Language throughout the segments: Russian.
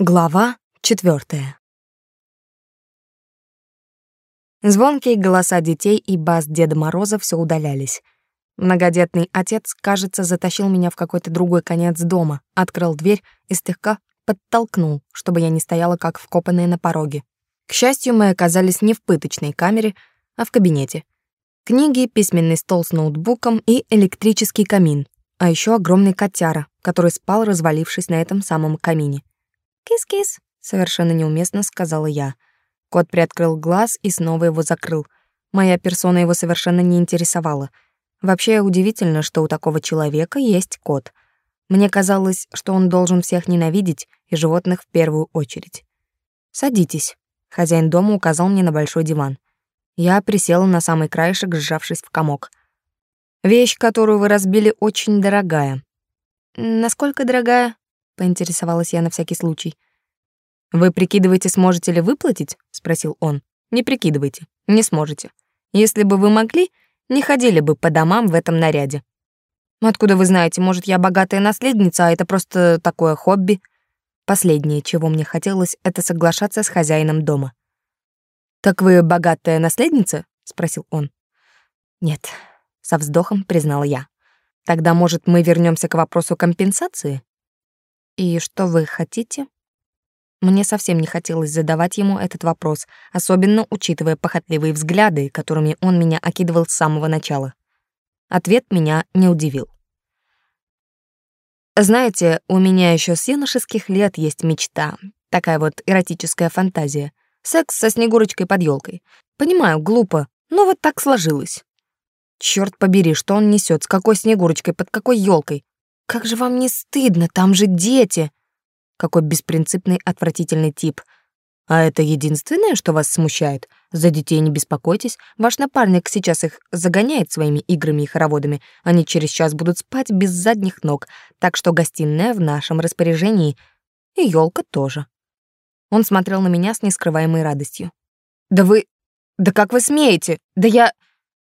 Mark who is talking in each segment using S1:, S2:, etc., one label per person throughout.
S1: Глава четвертая. Звонкие голоса детей и бас Деда Мороза все удалялись. Многодетный отец, кажется, затащил меня в какой-то другой конец дома, открыл дверь и слегка подтолкнул, чтобы я не стояла как вкопанная на пороге. К счастью, мы оказались не в пыточной камере, а в кабинете. Книги, письменный стол с ноутбуком и электрический камин, а еще огромный котяра, который спал, развалившись на этом самом камине. «Кис-кис», — совершенно неуместно сказала я. Кот приоткрыл глаз и снова его закрыл. Моя персона его совершенно не интересовала. Вообще удивительно, что у такого человека есть кот. Мне казалось, что он должен всех ненавидеть, и животных в первую очередь. «Садитесь», — хозяин дома указал мне на большой диван. Я присела на самый краешек, сжавшись в комок. «Вещь, которую вы разбили, очень дорогая». «Насколько дорогая?» Поинтересовалась я на всякий случай. Вы прикидываете, сможете ли выплатить? спросил он. Не прикидывайте, не сможете. Если бы вы могли, не ходили бы по домам в этом наряде. Откуда вы знаете, может, я богатая наследница, а это просто такое хобби? Последнее, чего мне хотелось, это соглашаться с хозяином дома. Так вы богатая наследница? спросил он. Нет, со вздохом признала я. Тогда, может, мы вернемся к вопросу компенсации? «И что вы хотите?» Мне совсем не хотелось задавать ему этот вопрос, особенно учитывая похотливые взгляды, которыми он меня окидывал с самого начала. Ответ меня не удивил. Знаете, у меня еще с юношеских лет есть мечта, такая вот эротическая фантазия. Секс со Снегурочкой под елкой. Понимаю, глупо, но вот так сложилось. Черт побери, что он несет, с какой Снегурочкой, под какой елкой? Как же вам не стыдно, там же дети. Какой беспринципный, отвратительный тип. А это единственное, что вас смущает? За детей не беспокойтесь, ваш напарник сейчас их загоняет своими играми и хороводами. Они через час будут спать без задних ног, так что гостиная в нашем распоряжении. И елка тоже. Он смотрел на меня с нескрываемой радостью. «Да вы... Да как вы смеете? Да я...»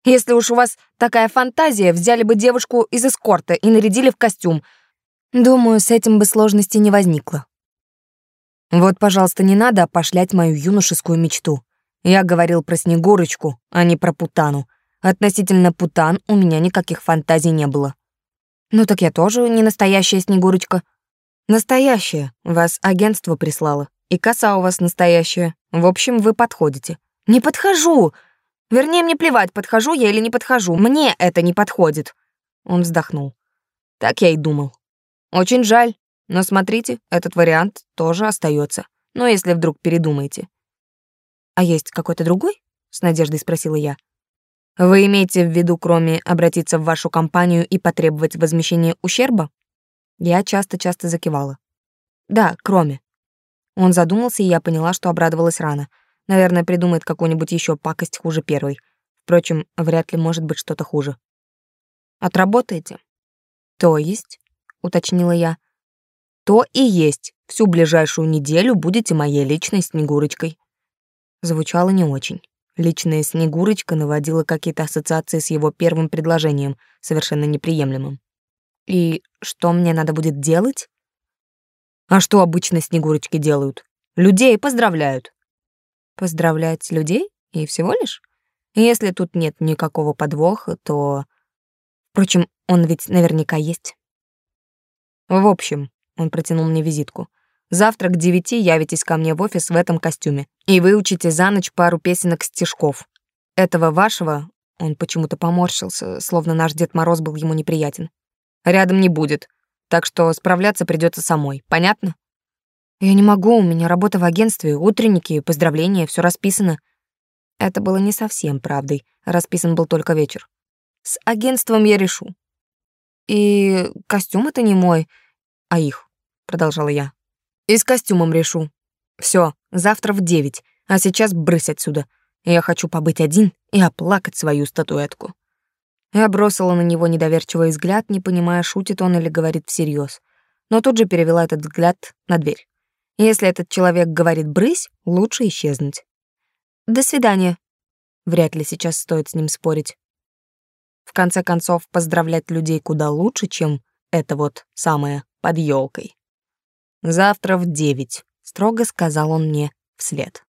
S1: Если уж у вас такая фантазия, взяли бы девушку из эскорта и нарядили в костюм. Думаю, с этим бы сложности не возникло. Вот, пожалуйста, не надо опошлять мою юношескую мечту. Я говорил про Снегурочку, а не про Путану. Относительно Путан у меня никаких фантазий не было. Ну так я тоже не настоящая Снегурочка. Настоящая. Вас агентство прислало. И коса у вас настоящая. В общем, вы подходите. Не подхожу. Вернее, мне плевать, подхожу я или не подхожу. Мне это не подходит. Он вздохнул. Так я и думал. Очень жаль, но смотрите, этот вариант тоже остается. Но если вдруг передумаете. А есть какой-то другой? С надеждой спросила я. Вы имеете в виду, кроме обратиться в вашу компанию и потребовать возмещения ущерба? Я часто-часто закивала. Да, кроме. Он задумался, и я поняла, что обрадовалась рано. Наверное, придумает какую-нибудь еще пакость хуже первой. Впрочем, вряд ли может быть что-то хуже. Отработаете? То есть, уточнила я. То и есть. Всю ближайшую неделю будете моей личной Снегурочкой. Звучало не очень. Личная Снегурочка наводила какие-то ассоциации с его первым предложением, совершенно неприемлемым. И что мне надо будет делать? А что обычно Снегурочки делают? Людей поздравляют. Поздравлять людей? И всего лишь? Если тут нет никакого подвоха, то... Впрочем, он ведь наверняка есть. В общем, он протянул мне визитку. Завтра к девяти явитесь ко мне в офис в этом костюме и выучите за ночь пару песенок-стишков. Этого вашего, он почему-то поморщился, словно наш Дед Мороз был ему неприятен, рядом не будет, так что справляться придется самой, понятно? Я не могу, у меня работа в агентстве, утренники, поздравления, все расписано. Это было не совсем правдой. Расписан был только вечер. С агентством я решу. И костюм это не мой, а их, продолжала я. И с костюмом решу. Все, завтра в девять, а сейчас брысь отсюда. Я хочу побыть один и оплакать свою статуэтку. Я бросила на него недоверчивый взгляд, не понимая, шутит он или говорит всерьез. Но тут же перевела этот взгляд на дверь. Если этот человек говорит «брысь», лучше исчезнуть. «До свидания». Вряд ли сейчас стоит с ним спорить. В конце концов, поздравлять людей куда лучше, чем это вот самое под елкой. Завтра в девять. строго сказал он мне вслед.